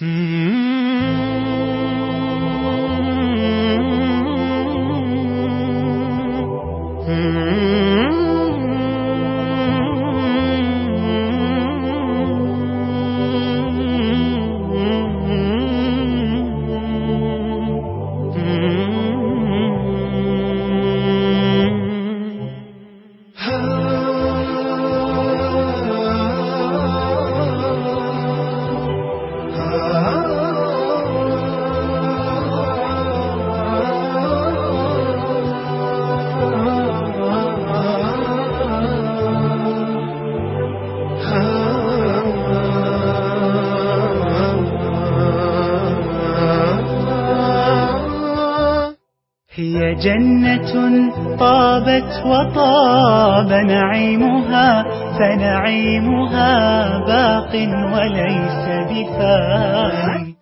Hmm. جنة طابت وطاب نعيمها فنعيمها باق وليس بفاني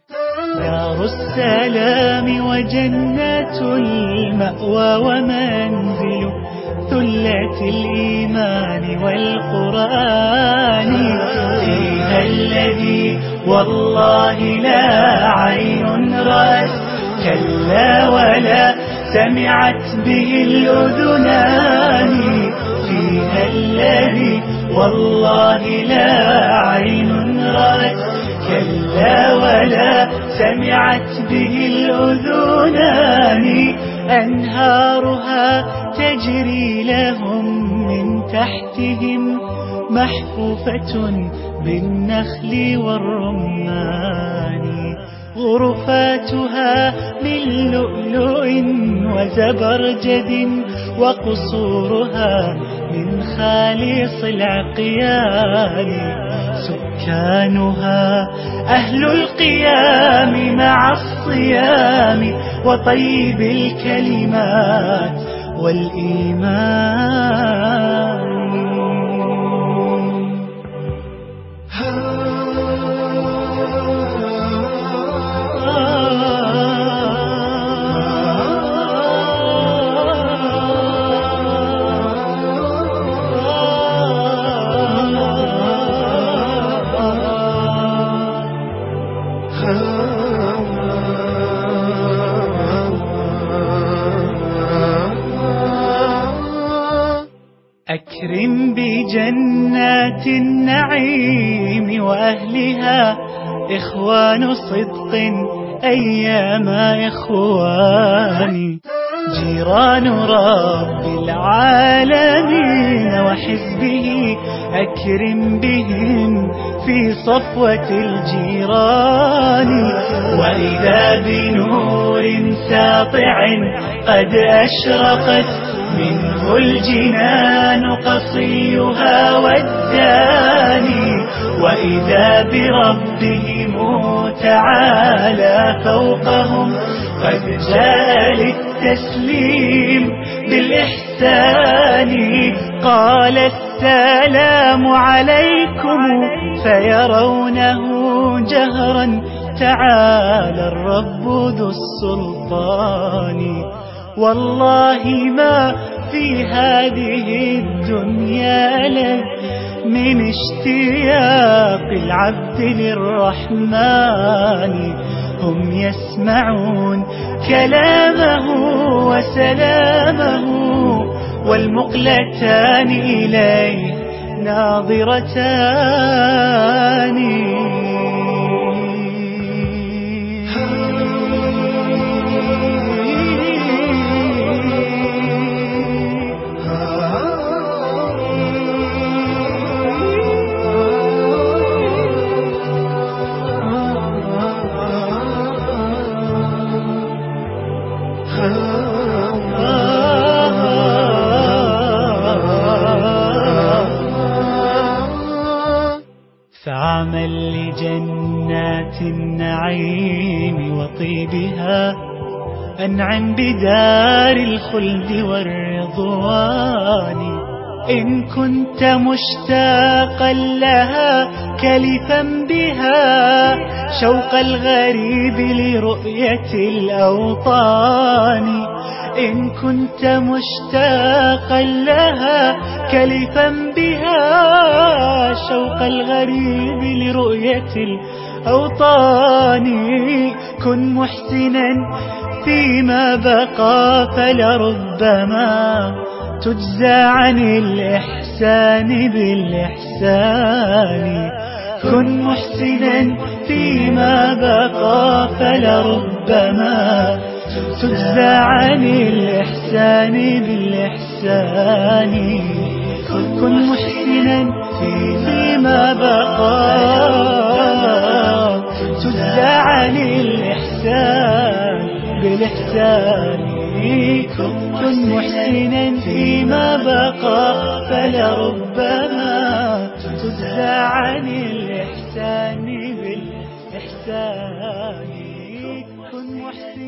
دار السلام وجنة المأوى ومنزل ثلة الإيمان والقرآن. فيها الذي والله لا عين رأت كلا ولا سمعت به الأذنان فيها الذي والله لا عين رأت. كلا ولا سمعت به الأذنان أنهارها تجري لهم من تحتهم. محفوفة بالنخل والرمان غرفاتها من لؤلؤ وزبرجد وقصورها من خالص العقيان سكانها أهل القيام مع الصيام وطيب الكلمات والإيمان. أكرم بجنات النعيم وأهلها إخوان صدق أيام إخواني. جيران رب العالمين وحزبه أكرم بهم في صفوة الجيران. وإذا بنور ساطع قد أشرقت منه الجنان قصيها والداني وإذا بربهم تعالى فوقهم قد جاء للتسليم بالإحسان. قال السلام عليكم. فيرونه جهرا. تعالى الرب ذو السلطان. والله ما في هذه الدنيا لك من اشتياق العبد للرحمن. هم يسمعون كلامه وسلامه. والمقلتان إليه ناظرتان. فعمل لجنات النعيم وطيبها أنعم بدار الخلد والرضوان. إن كنت مشتاقا لها كلفا بها شوق الغريب لرؤية الأوطان. إن كنت مشتاقا لها كلفا بها شوق الغريب لرؤية الأوطان. كن محسنا فيما بقى فلربما تجزى عن الإحسان بالإحسان. كن محسنا فيما بقى فلربما تجزى عن الإحسان بالإحسان. كن محسنا فيما بقى تجزى عن الإحسان بالإحسان كن محسنا فيما بقى فلربما تجزى عن الإحسان بالإحسان كن محسنا.